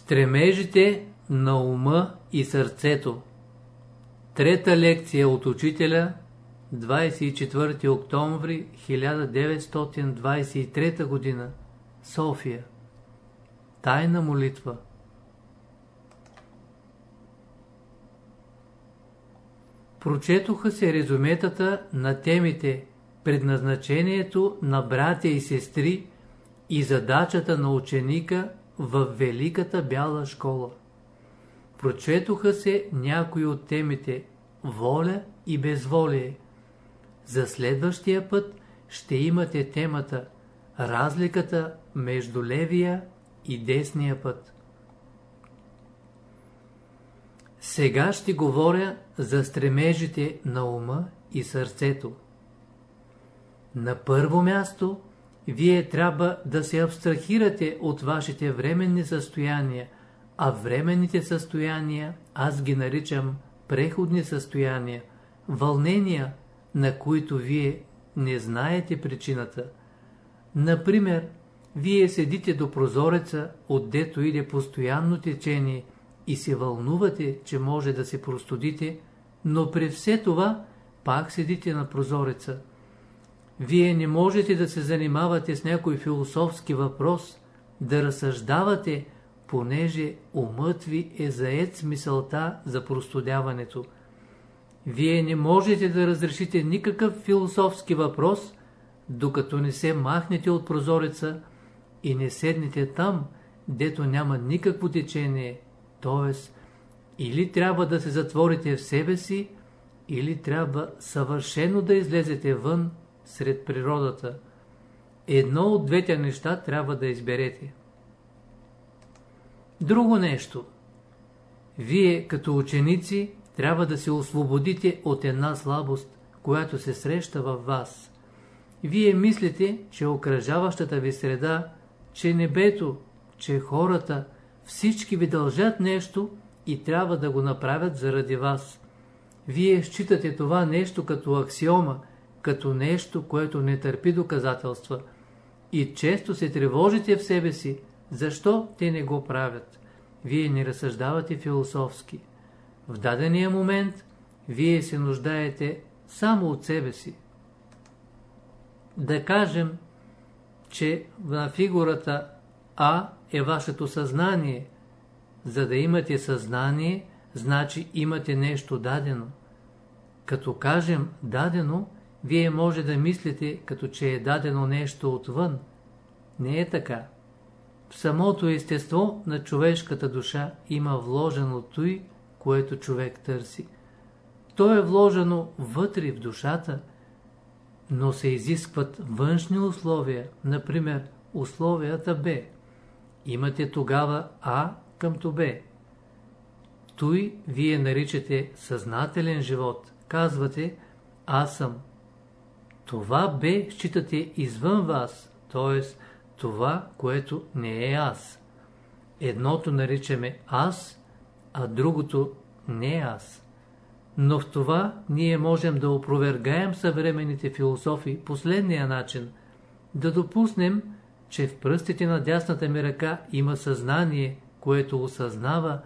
Стремежите на ума и сърцето Трета лекция от учителя 24 октомври 1923 г. София Тайна молитва Прочетоха се резюметата на темите Предназначението на братя и сестри и задачата на ученика в Великата бяла школа. Прочетоха се някои от темите воля и безволие. За следващия път ще имате темата разликата между левия и десния път. Сега ще говоря за стремежите на ума и сърцето. На първо място вие трябва да се абстрахирате от вашите временни състояния, а временните състояния аз ги наричам преходни състояния, вълнения, на които вие не знаете причината. Например, вие седите до прозореца, отдето иде постоянно течение и се вълнувате, че може да се простудите, но при все това пак седите на прозореца. Вие не можете да се занимавате с някой философски въпрос, да разсъждавате, понеже умът ви е заед с мисълта за простудяването. Вие не можете да разрешите никакъв философски въпрос, докато не се махнете от прозореца и не седнете там, дето няма никакво течение, т.е. или трябва да се затворите в себе си, или трябва съвършено да излезете вън сред природата. Едно от двете неща трябва да изберете. Друго нещо. Вие, като ученици, трябва да се освободите от една слабост, която се среща във вас. Вие мислите, че окръжаващата ви среда, че небето, че хората, всички ви дължат нещо и трябва да го направят заради вас. Вие считате това нещо като аксиома, като нещо, което не търпи доказателства. И често се тревожите в себе си, защо те не го правят. Вие не разсъждавате философски. В дадения момент вие се нуждаете само от себе си. Да кажем, че на фигурата А е вашето съзнание. За да имате съзнание, значи имате нещо дадено. Като кажем дадено, вие може да мислите, като че е дадено нещо отвън. Не е така. В самото естество на човешката душа има вложено той, което човек търси. То е вложено вътре в душата, но се изискват външни условия, например условията Б. Имате тогава А къмто Б. Той вие наричате съзнателен живот. Казвате, аз съм това Б считате извън вас, т.е. това, което не е аз. Едното наричаме аз, а другото не аз. Но в това ние можем да опровергаем съвременните философи последния начин, да допуснем, че в пръстите на дясната ми ръка има съзнание, което осъзнава,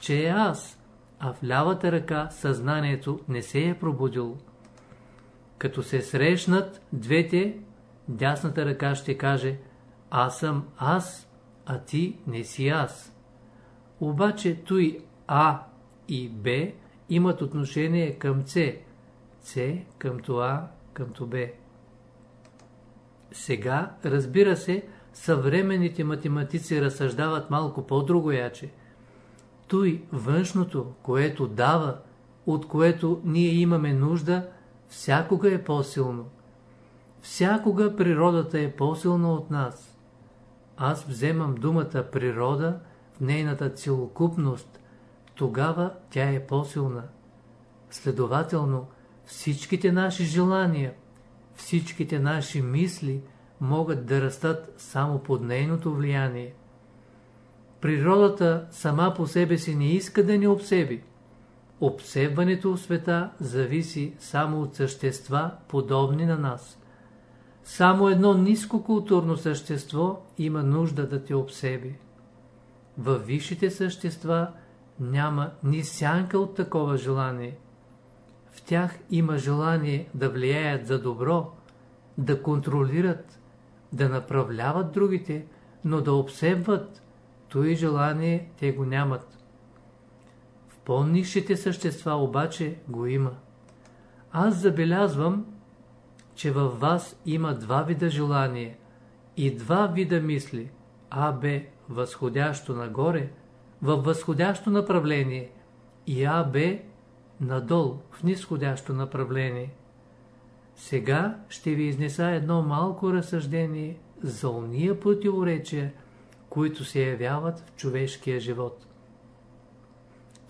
че е аз, а в лявата ръка съзнанието не се е пробудило. Като се срещнат двете, дясната ръка ще каже Аз съм аз, а ти не си аз. Обаче той А и Б имат отношение към С, С към това, към то Б. Сега, разбира се, съвременните математици разсъждават малко по-другояче. Той външното, което дава, от което ние имаме нужда, всякога е по-силно. Всякога природата е по-силна от нас. Аз вземам думата природа в нейната целокупност, тогава тя е по-силна. Следователно, всичките наши желания, всичките наши мисли могат да растат само под нейното влияние. Природата сама по себе си не иска да ни обсеби. Обсебването в света зависи само от същества, подобни на нас. Само едно ниско културно същество има нужда да те обсеби. във висшите същества няма ни сянка от такова желание. В тях има желание да влияят за добро, да контролират, да направляват другите, но да обсебват, то и желание те го нямат. По-низшите същества обаче го има. Аз забелязвам, че във вас има два вида желание и два вида мисли, А, Б, възходящо нагоре, във възходящо направление и А, Б, надолу, в нисходящо направление. Сега ще ви изнеса едно малко разсъждение за уния противоречия, които се явяват в човешкия живот.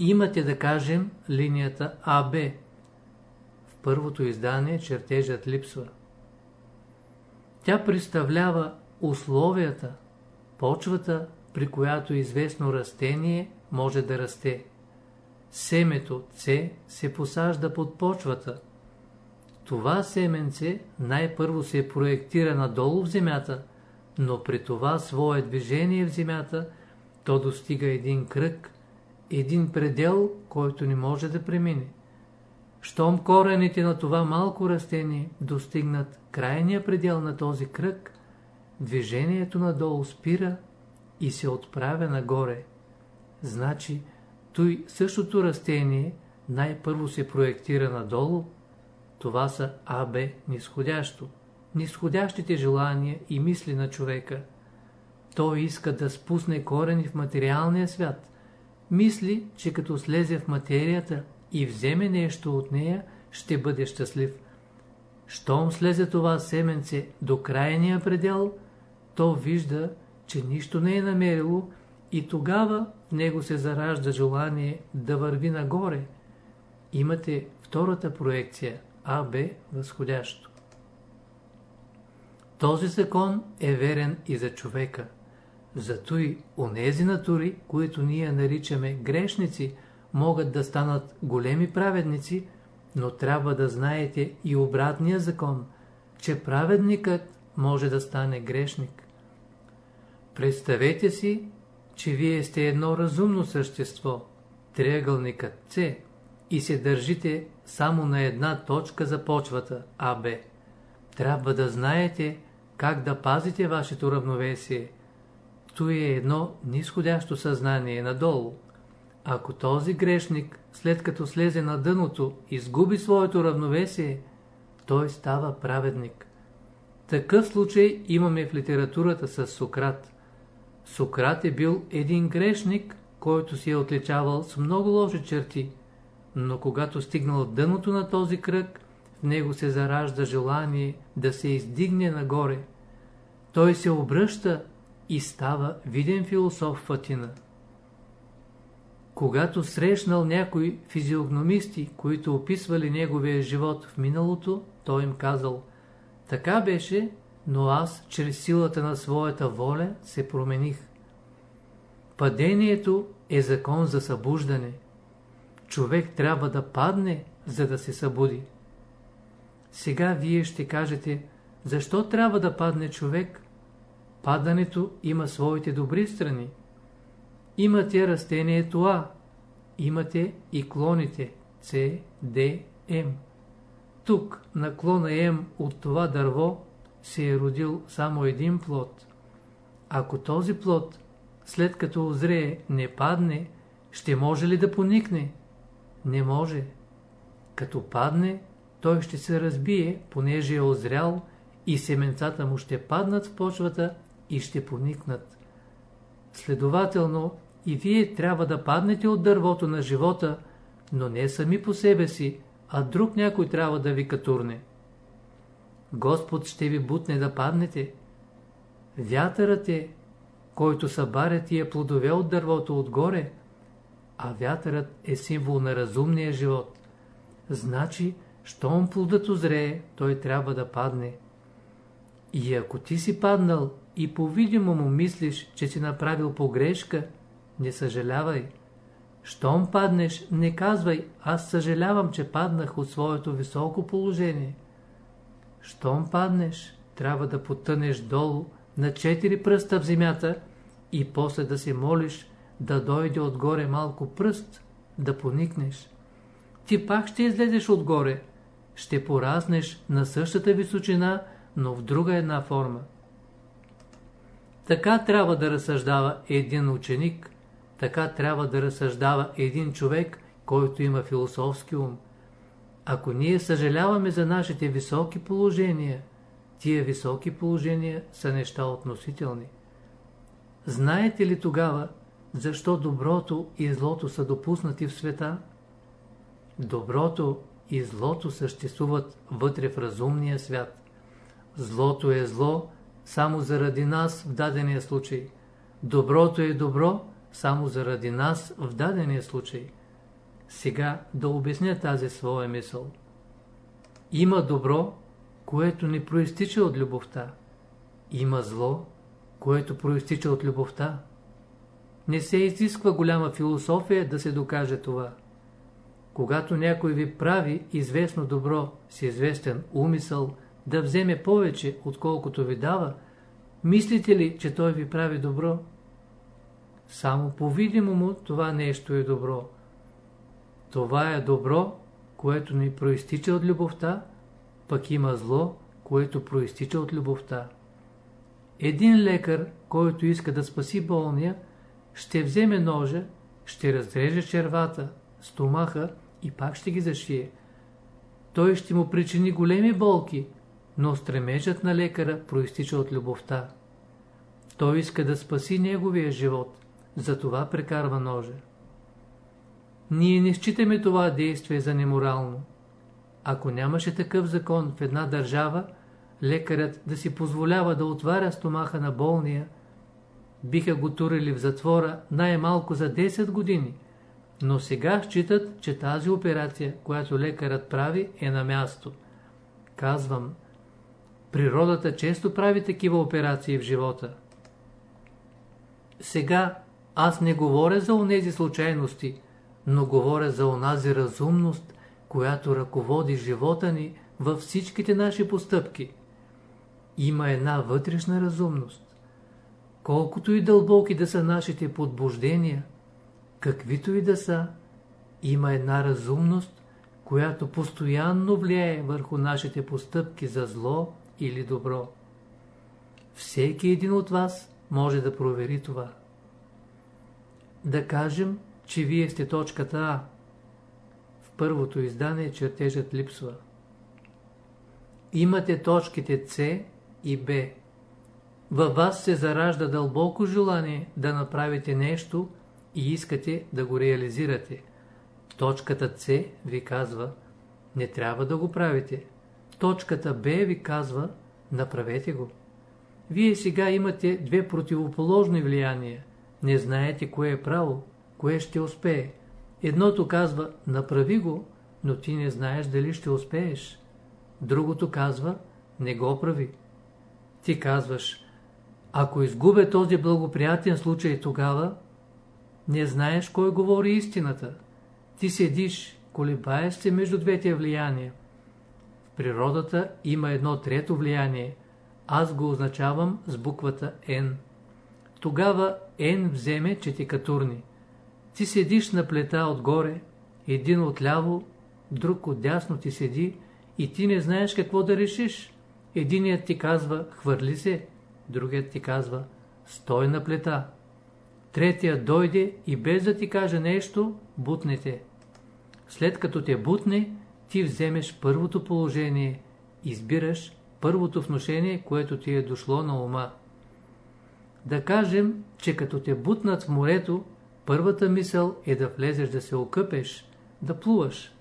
Имате да кажем линията АБ. В първото издание чертежът липсва. Тя представлява условията, почвата, при която известно растение може да расте. Семето С се посажда под почвата. Това семенце най-първо се проектира надолу в земята, но при това свое движение в земята то достига един кръг, един предел, който не може да премине. Щом корените на това малко растение достигнат крайния предел на този кръг, движението надолу спира и се отправя нагоре. Значи, той същото растение най-първо се проектира надолу, това са АБ нисходящо, нисходящите желания и мисли на човека. Той иска да спусне корени в материалния свят. Мисли, че като слезе в материята и вземе нещо от нея, ще бъде щастлив. Щом слезе това семенце до крайния предел, то вижда, че нищо не е намерило и тогава в него се заражда желание да върви нагоре. Имате втората проекция АБ възходящо. Този закон е верен и за човека. Зато и онези натури, които ние наричаме грешници, могат да станат големи праведници, но трябва да знаете и обратния закон, че праведникът може да стане грешник. Представете си, че вие сте едно разумно същество, триъгълникът С, и се държите само на една точка за почвата АБ. Трябва да знаете как да пазите вашето равновесие. То е едно нисходящо съзнание надолу. Ако този грешник, след като слезе на дъното, изгуби своето равновесие, той става праведник. Такъв случай имаме в литературата с Сократ. Сократ е бил един грешник, който си е отличавал с много лоши черти, но когато стигнал дъното на този кръг, в него се заражда желание да се издигне нагоре. Той се обръща и става виден философ в Атина. Когато срещнал някои физиогномисти, които описвали неговия живот в миналото, той им казал Така беше, но аз, чрез силата на своята воля, се промених. Падението е закон за събуждане. Човек трябва да падне, за да се събуди. Сега вие ще кажете, защо трябва да падне човек? Падането има своите добри страни. Имате растението А, имате и клоните С, Д, М. Тук, на клона М от това дърво, се е родил само един плод. Ако този плод, след като озрее, не падне, ще може ли да поникне? Не може. Като падне, той ще се разбие, понеже е озрял и семенцата му ще паднат в почвата и ще поникнат. Следователно, и вие трябва да паднете от дървото на живота, но не сами по себе си, а друг някой трябва да ви катурне. Господ ще ви бутне да паднете. Вятърът е, който събаря тия плодове от дървото отгоре, а вятърът е символ на разумния живот. Значи, щом плодът озрее, той трябва да падне. И ако ти си паднал и по-видимо му мислиш, че си направил погрешка, не съжалявай. Щом паднеш, не казвай, аз съжалявам, че паднах от своето високо положение. Щом паднеш, трябва да потънеш долу на четири пръста в земята и после да се молиш да дойде отгоре малко пръст, да поникнеш. Ти пак ще излезеш отгоре, ще поразнеш на същата височина, но в друга една форма. Така трябва да разсъждава един ученик, така трябва да разсъждава един човек, който има философски ум. Ако ние съжаляваме за нашите високи положения, тия високи положения са неща относителни. Знаете ли тогава, защо доброто и злото са допуснати в света? Доброто и злото съществуват вътре в разумния свят. Злото е зло само заради нас в дадения случай. Доброто е добро само заради нас в дадения случай. Сега да обясня тази своя мисъл. Има добро, което не проистича от любовта. Има зло, което проистича от любовта. Не се изисква голяма философия да се докаже това. Когато някой ви прави известно добро с известен умисъл, да вземе повече, отколкото ви дава, мислите ли, че той ви прави добро? Само по-видимо това нещо е добро. Това е добро, което ни проистича от любовта, пък има зло, което проистича от любовта. Един лекар, който иска да спаси болния, ще вземе ножа, ще разреже червата, стомаха и пак ще ги зашие. Той ще му причини големи болки, но стремежът на лекара проистича от любовта. Той иска да спаси неговия живот, затова прекарва ножа. Ние не считаме това действие за неморално. Ако нямаше такъв закон в една държава, лекарят да си позволява да отваря стомаха на болния, биха го турили в затвора най-малко за 10 години, но сега считат, че тази операция, която лекарът прави, е на място. Казвам, природата често прави такива операции в живота. Сега аз не говоря за онези случайности, но говоря за онази разумност, която ръководи живота ни във всичките наши постъпки. Има една вътрешна разумност. Колкото и дълбоки да са нашите подбуждения, каквито и да са, има една разумност, която постоянно влияе върху нашите постъпки за зло или добро. Всеки един от вас може да провери това. Да кажем, че вие сте точката А. В първото издание чертежът липсва. Имате точките С и Б. Във вас се заражда дълбоко желание да направите нещо и искате да го реализирате. Точката С ви казва, не трябва да го правите. Точката Б ви казва, направете го. Вие сега имате две противоположни влияния. Не знаете кое е право, кое ще успее. Едното казва, направи го, но ти не знаеш дали ще успееш. Другото казва, не го прави. Ти казваш, ако изгубя този благоприятен случай тогава, не знаеш кой говори истината. Ти седиш, колебаеш се между двете влияния. Природата има едно трето влияние. Аз го означавам с буквата N. Тогава N вземе четикатурни. Ти седиш на плета отгоре, един отляво, друг отдясно ти седи и ти не знаеш какво да решиш. Единият ти казва, хвърли се, другият ти казва, стой на плета. Третия дойде и без да ти каже нещо, бутнете. След като те бутне, ти вземеш първото положение, избираш първото вношение, което ти е дошло на ума. Да кажем, че като те бутнат в морето, първата мисъл е да влезеш да се окъпеш, да плуваш.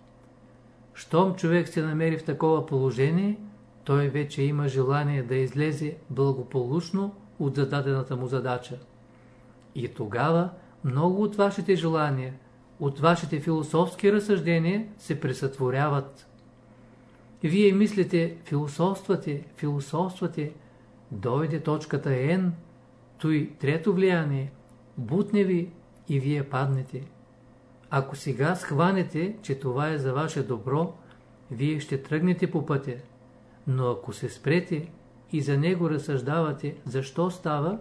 Щом човек се намери в такова положение, той вече има желание да излезе благополучно от зададената му задача. И тогава много от вашите желания, от вашите философски разсъждения се пресътворяват. Вие мислите, философствате, философствате, дойде точката N, той трето влияние, бутне ви и вие паднете. Ако сега схванете, че това е за ваше добро, вие ще тръгнете по пътя. Но ако се спрете и за него разсъждавате защо става,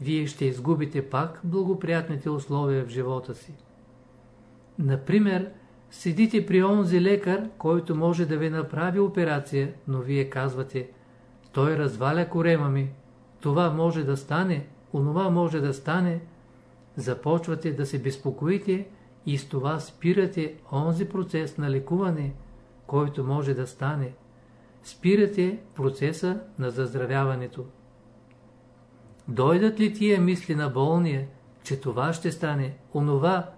вие ще изгубите пак благоприятните условия в живота си. Например, седите при онзи лекар, който може да ви направи операция, но вие казвате, той разваля корема ми, това може да стане, онова може да стане, започвате да се безпокоите и с това спирате онзи процес на лекуване, който може да стане. Спирате процеса на заздравяването. Дойдат ли тия мисли на болния, че това ще стане, онова,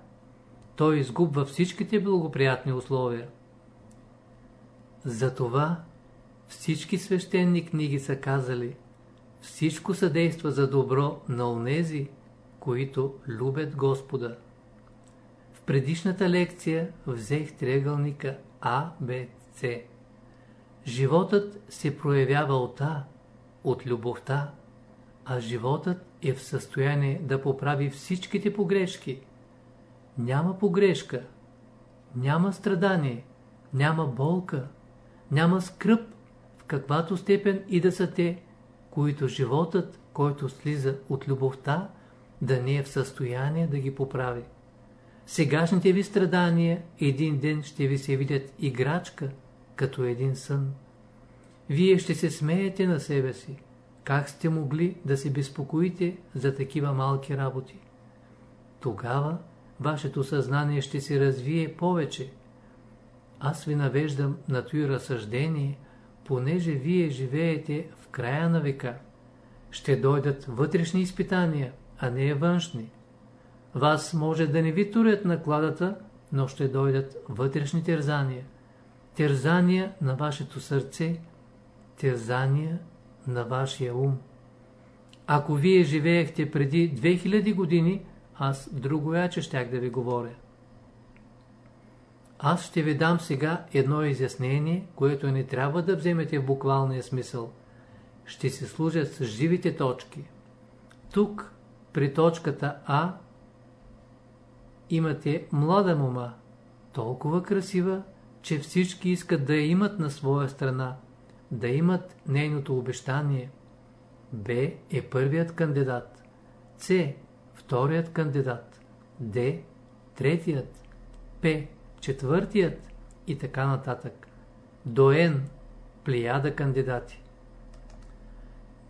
той изгубва всичките благоприятни условия. Затова всички свещени книги са казали, всичко съдейства за добро на онези, които любят Господа. В предишната лекция взех триъгълника А, Б, С. Животът се проявява от А, от любовта, а животът е в състояние да поправи всичките погрешки. Няма погрешка, няма страдание, няма болка, няма скръп, в каквато степен и да са те, които животът, който слиза от любовта, да не е в състояние да ги поправи. Сегашните ви страдания един ден ще ви се видят играчка, като един сън. Вие ще се смеете на себе си. Как сте могли да се безпокоите за такива малки работи? Тогава вашето съзнание ще се развие повече. Аз ви навеждам на този разсъждение, понеже вие живеете в края на века. Ще дойдат вътрешни изпитания, а не външни. Вас може да не ви турят накладата, но ще дойдат вътрешни терзания. Терзания на вашето сърце, терзания на вашия ум. Ако вие живеехте преди 2000 години, аз друго яче щях да ви говоря. Аз ще ви дам сега едно изяснение, което не трябва да вземете в буквалния смисъл. Ще се служат с живите точки. Тук, при точката А, имате млада мома, толкова красива, че всички искат да я имат на своя страна, да имат нейното обещание. Б е първият кандидат, С вторият кандидат, Д третият, П четвъртият и така нататък. До Н плеяда кандидати.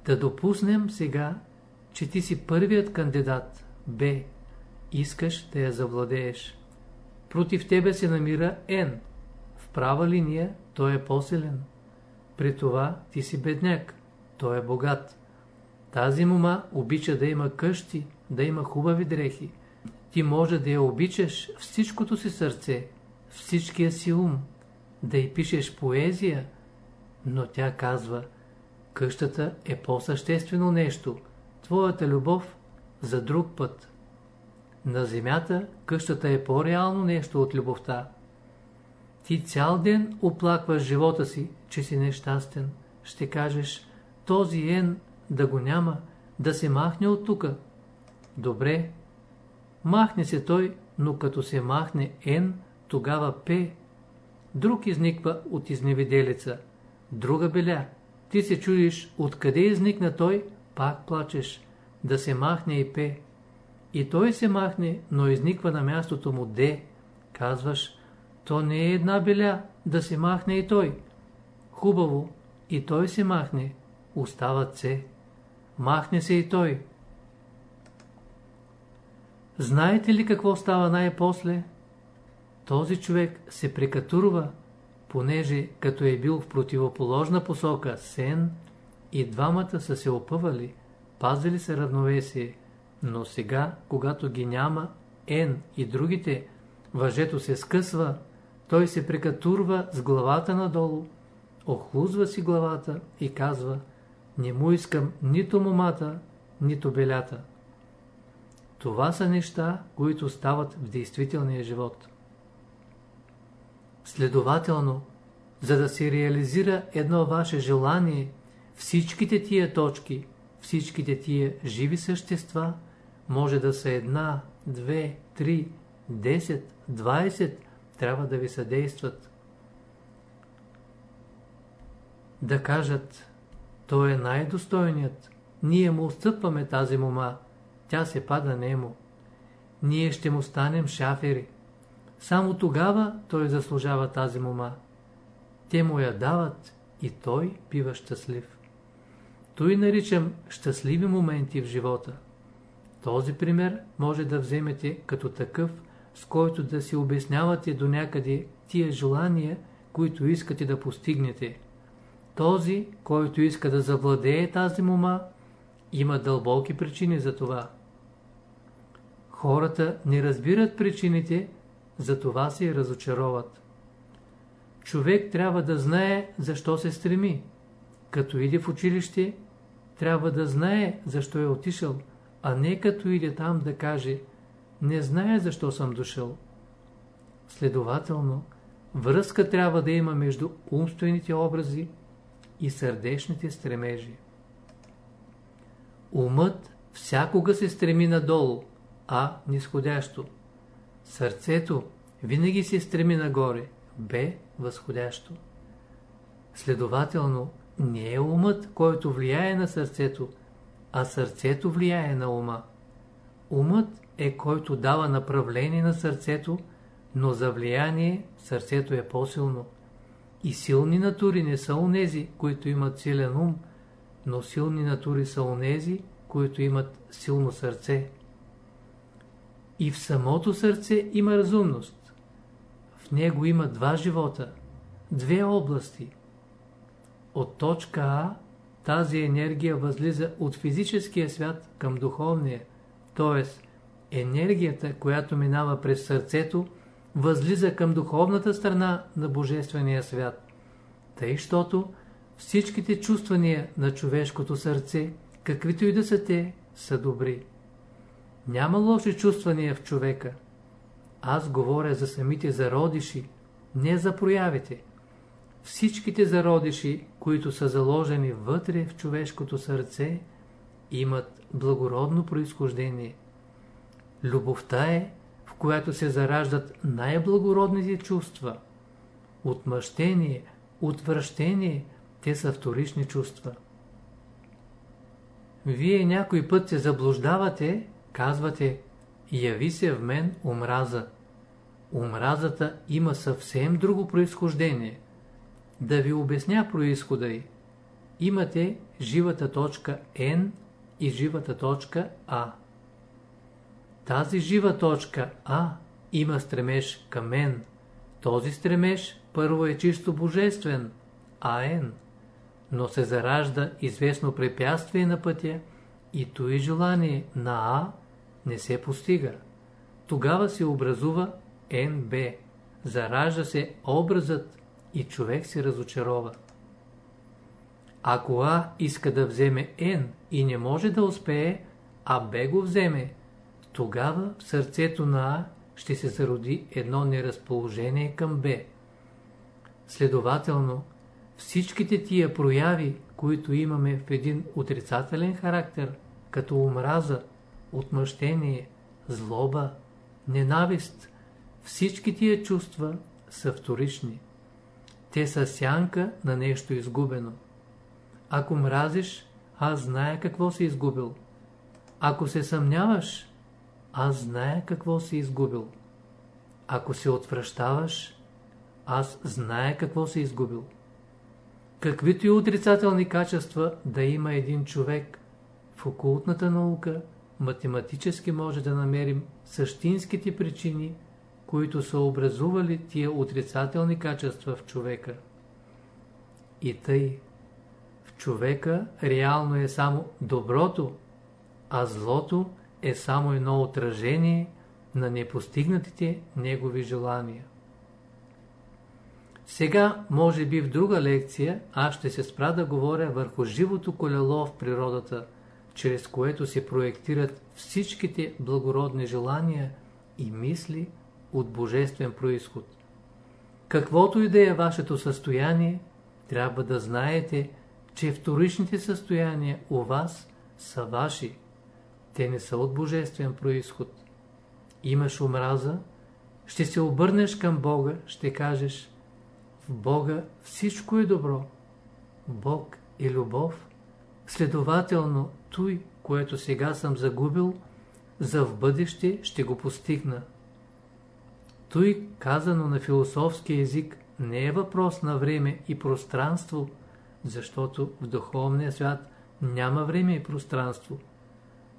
Да допуснем сега, че ти си първият кандидат, Б. Искаш да я завладееш. Против тебе се намира Н. В права линия той е по-силен. При това ти си бедняк, той е богат. Тази мума обича да има къщи, да има хубави дрехи. Ти може да я обичаш всичкото си сърце, всичкия си ум, да й пишеш поезия, но тя казва, къщата е по-съществено нещо, твоята любов за друг път. На земята къщата е по-реално нещо от любовта. Ти цял ден оплакваш живота си, че си нещастен. Ще кажеш, този ен да го няма, да се махне от тука. Добре, махне се той, но като се махне ен, тогава П. Друг изниква от изневиделица, друга беля. Ти се чудиш, откъде изникна той, пак плачеш, да се махне и П. И той се махне, но изниква на мястото му Д. Казваш, то не е една беля, да се махне и той. Хубаво, и той се махне, остава С. Махне се и той. Знаете ли какво става най-после? Този човек се прекатурва, понеже като е бил в противоположна посока сен, и двамата са се опъвали, пазили се равновесие, но сега, когато ги няма Н и другите, въжето се скъсва, той се прекатурва с главата надолу, охлузва си главата и казва, не му искам нито момата, нито белята. Това са неща, които стават в действителния живот. Следователно, за да се реализира едно ваше желание, всичките тия точки, всичките тия живи същества, може да са една, две, три, десет, двайсет, трябва да ви съдействат. Да кажат, той е най-достойният, ние му отстъпваме тази мома, тя се пада немо. Ние ще му станем шафери. Само тогава той заслужава тази мома. Те му я дават и той бива щастлив. Той наричам щастливи моменти в живота. Този пример може да вземете като такъв, с който да си обяснявате до някъде тия желания, които искате да постигнете. Този, който иска да завладее тази мома, има дълбоки причини за това. Хората не разбират причините, за това се разочароват. Човек трябва да знае защо се стреми. Като иде в училище, трябва да знае защо е отишъл, а не като иде там да каже не знае защо съм дошъл. Следователно, връзка трябва да има между умствените образи и сърдечните стремежи. Умът всякога се стреми надолу, а нисходящо. Сърцето винаги се стреми нагоре, б възходящо. Следователно, не е умът, който влияе на сърцето, а сърцето влияе на ума. Умът е който дава направление на сърцето, но за влияние сърцето е по-силно. И силни натури не са онези, които имат силен ум, но силни натури са онези, които имат силно сърце. И в самото сърце има разумност. В него има два живота, две области. От точка А тази енергия възлиза от физическия свят към духовния, т.е. енергията, която минава през сърцето, възлиза към духовната страна на Божествения свят. Тъй, щото всичките чувствания на човешкото сърце, каквито и да са те, са добри. Няма лоши чувствания в човека. Аз говоря за самите зародиши, не за проявите. Всичките зародиши, които са заложени вътре в човешкото сърце, имат благородно происхождение. Любовта е, която се зараждат най-благородните чувства. Отмъщение, отвращение, те са вторични чувства. Вие някой път се заблуждавате, казвате, яви се в мен омраза. Омразата има съвсем друго происхождение. Да ви обясня происхода й. Имате живата точка N и живата точка А. Тази жива точка А има стремеж към мен. Този стремеж първо е чисто божествен, АН, но се заражда известно препятствие на пътя и и желание на А не се постига. Тогава се образува НБ. Заражда се образът и човек се разочарова. Ако А иска да вземе Н и не може да успее, а Б го вземе, тогава в сърцето на А ще се зароди едно неразположение към Б. Следователно, всичките тия прояви, които имаме в един отрицателен характер, като омраза, отмъщение, злоба, ненавист, всички тия чувства са вторични. Те са сянка на нещо изгубено. Ако мразиш, аз зная какво си изгубил. Ако се съмняваш, аз зная какво си изгубил. Ако се отвръщаваш, аз зная какво си изгубил. Каквито и отрицателни качества да има един човек, в окултната наука математически може да намерим същинските причини, които са образували тия отрицателни качества в човека. И тъй, в човека реално е само доброто, а злото е само едно отражение на непостигнатите негови желания. Сега, може би в друга лекция, аз ще се спра да говоря върху живото колело в природата, чрез което се проектират всичките благородни желания и мисли от божествен происход. Каквото и да е вашето състояние, трябва да знаете, че вторичните състояния у вас са ваши. Те не са от божествен происход. Имаш омраза, ще се обърнеш към Бога, ще кажеш в Бога всичко е добро. Бог е любов. Следователно, той, което сега съм загубил, за в бъдеще ще го постигна. Той, казано на философски език, не е въпрос на време и пространство, защото в духовния свят няма време и пространство.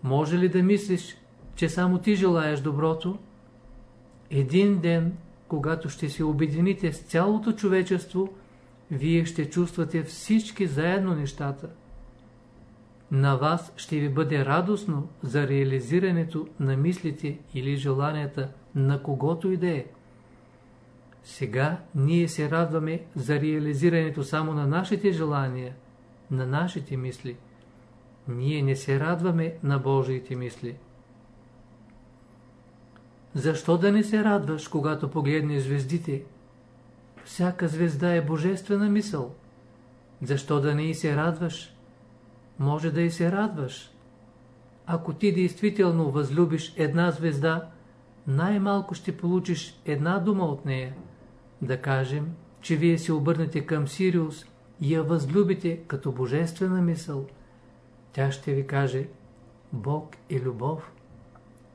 Може ли да мислиш, че само ти желаеш доброто? Един ден, когато ще се обедините с цялото човечество, вие ще чувствате всички заедно нещата. На вас ще ви бъде радостно за реализирането на мислите или желанията на когото и да е. Сега ние се радваме за реализирането само на нашите желания, на нашите мисли. Ние не се радваме на Божиите мисли. Защо да не се радваш, когато погледнеш звездите? Всяка звезда е божествена мисъл. Защо да не и се радваш? Може да и се радваш. Ако ти действително възлюбиш една звезда, най-малко ще получиш една дума от нея. Да кажем, че вие се обърнете към Сириус и я възлюбите като божествена мисъл. Тя ще ви каже, Бог е любов.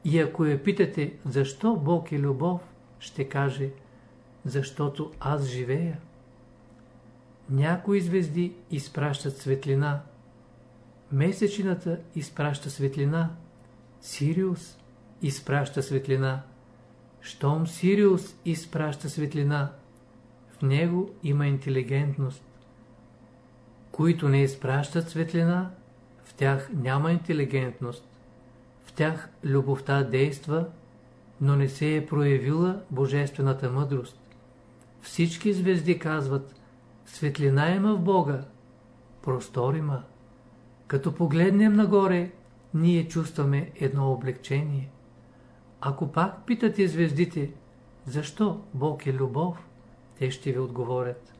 И ако я питате, защо Бог е любов, ще каже, защото аз живея. Някои звезди изпращат светлина. Месечината изпраща светлина. Сириус изпраща светлина. Щом Сириус изпраща светлина, в него има интелигентност. Които не изпращат светлина, в тях няма интелигентност. В тях любовта действа, но не се е проявила божествената мъдрост. Всички звезди казват, светлина има в Бога, простор има. Като погледнем нагоре, ние чувстваме едно облегчение. Ако пак питате звездите, защо Бог е любов, те ще ви отговорят.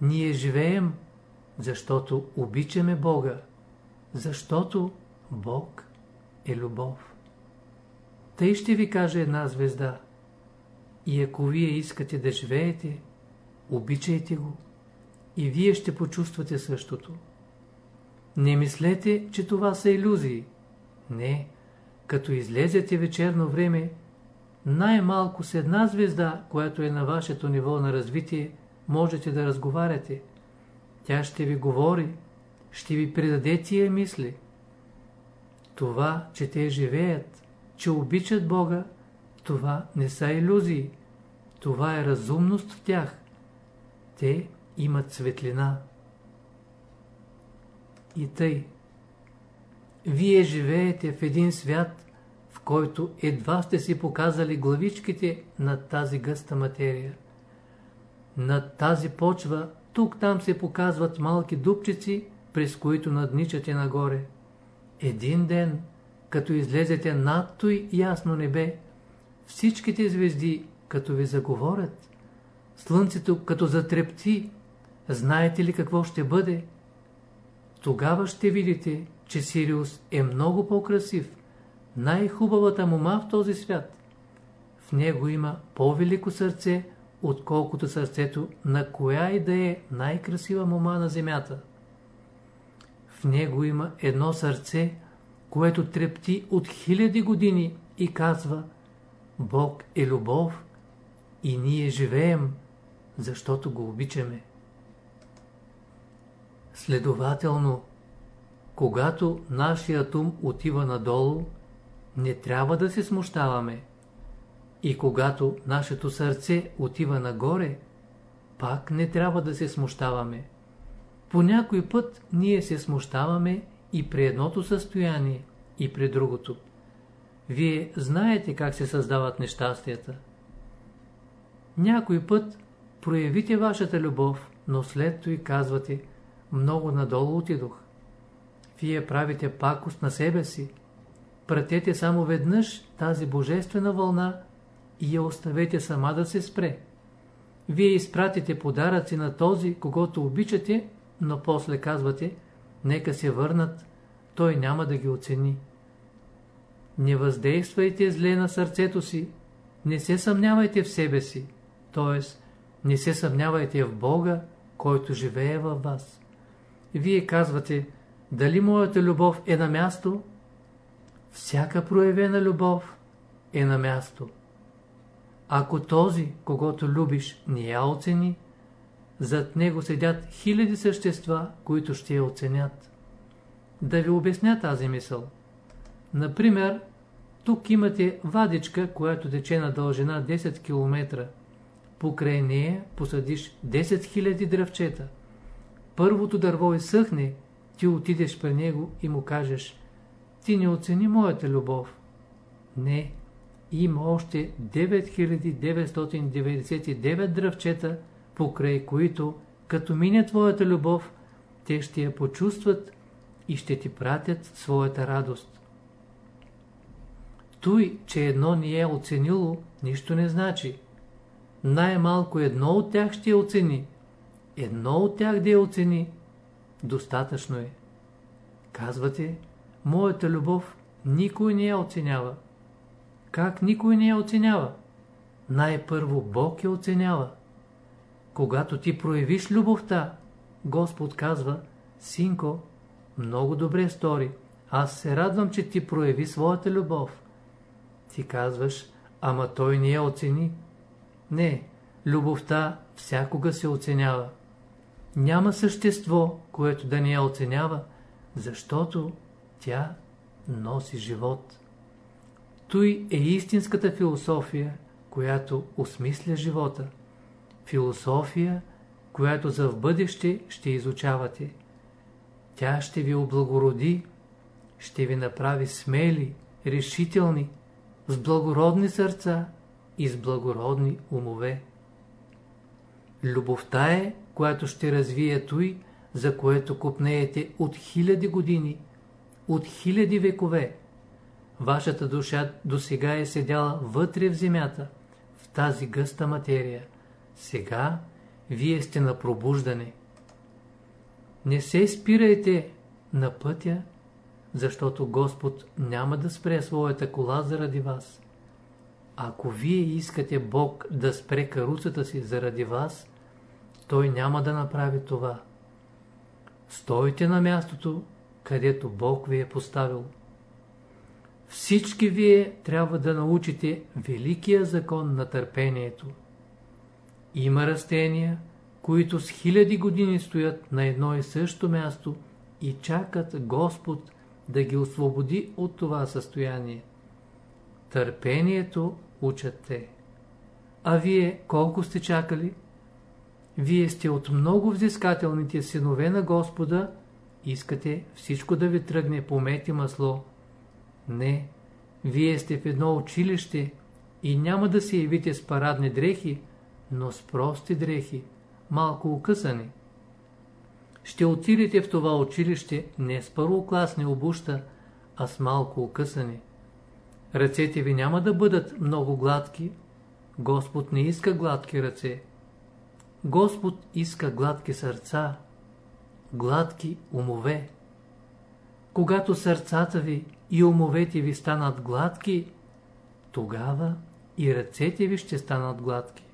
Ние живеем, защото обичаме Бога, защото Бог е любов. Тъй ще ви каже една звезда. И ако вие искате да живеете, обичайте го. И вие ще почувствате същото. Не мислете, че това са иллюзии. Не, като излезете вечерно време, най-малко с една звезда, която е на вашето ниво на развитие, можете да разговаряте. Тя ще ви говори, ще ви предаде тия мисли. Това, че те живеят, че обичат Бога, това не са иллюзии. Това е разумност в тях. Те имат светлина. И тъй. Вие живеете в един свят, в който едва сте си показали главичките на тази гъста материя. На тази почва тук-там се показват малки дупчици, през които надничате нагоре. Един ден, като излезете над той ясно небе, всичките звезди, като ви заговорят, слънцето като затрепти, знаете ли какво ще бъде? Тогава ще видите, че Сириус е много по-красив, най-хубавата мума в този свят. В него има по-велико сърце, отколкото сърцето на коя и да е най-красива мума на земята. В него има едно сърце, което трепти от хиляди години и казва Бог е любов и ние живеем, защото го обичаме. Следователно, когато нашият ум отива надолу, не трябва да се смущаваме. И когато нашето сърце отива нагоре, пак не трябва да се смущаваме. По някой път ние се смущаваме и при едното състояние, и при другото. Вие знаете как се създават нещастията. Някой път проявите вашата любов, но след това и казвате, много надолу отидох. Вие правите пакост на себе си. Пратете само веднъж тази божествена вълна и я оставете сама да се спре. Вие изпратите подаръци на този, когато обичате, но после казвате, нека се върнат, той няма да ги оцени. Не въздействайте зле на сърцето си, не се съмнявайте в себе си, т.е. не се съмнявайте в Бога, който живее във вас. Вие казвате, дали моята любов е на място? всяка проявена любов е на място. Ако този, когато любиш, не я оцени, зад него седят хиляди същества, които ще я оценят. Да ви обясня тази мисъл. Например, тук имате вадичка, която тече на дължина 10 км. Покрай нея посадиш 10 000 дръвчета. Първото дърво изсъхне, ти отидеш при него и му кажеш Ти не оцени моята любов. Не, има още 9999 дръвчета, покрай които, като мине твоята любов, те ще я почувстват и ще ти пратят своята радост. Той, че едно ни е оценило, нищо не значи. Най-малко едно от тях ще я оцени. Едно от тях да я оцени, достатъчно е. Казвате, моята любов никой не я оценява. Как никой не я оценява? Най-първо Бог я оценява. Когато ти проявиш любовта, Господ казва, синко, много добре стори, аз се радвам, че ти прояви своята любов. Ти казваш, ама той не я оцени. Не, любовта всякога се оценява. Няма същество, което да не я оценява, защото тя носи живот. Той е истинската философия, която осмисля живота. Философия, която за в бъдеще ще изучавате. Тя ще ви облагороди, ще ви направи смели, решителни, с благородни сърца и с благородни умове. Любовта е, която ще развие той, за което купнеете от хиляди години, от хиляди векове. Вашата душа до сега е седяла вътре в земята, в тази гъста материя. Сега вие сте на пробуждане. Не се спирайте на пътя, защото Господ няма да спре своята кола заради вас. Ако вие искате Бог да спре каруцата си заради вас, Той няма да направи това. Стойте на мястото, където Бог ви е поставил. Всички вие трябва да научите великия закон на търпението. Има растения, които с хиляди години стоят на едно и също място и чакат Господ да ги освободи от това състояние. Търпението учат те. А вие колко сте чакали? Вие сте от много взискателните синове на Господа, искате всичко да ви тръгне по мет и масло. Не, вие сте в едно училище и няма да се явите с парадни дрехи, но с прости дрехи, малко укъсани. Ще отидете в това училище не с първокласни обуща, а с малко укъсани. Ръцете ви няма да бъдат много гладки. Господ не иска гладки ръце. Господ иска гладки сърца, гладки умове. Когато сърцата ви и умовете ви станат гладки, тогава и ръцете ви ще станат гладки.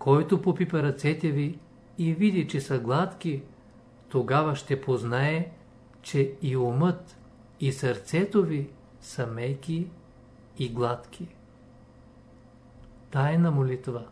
Който попипа ръцете ви и види, че са гладки, тогава ще познае, че и умът, и сърцето ви са меки и гладки. Тайна молитва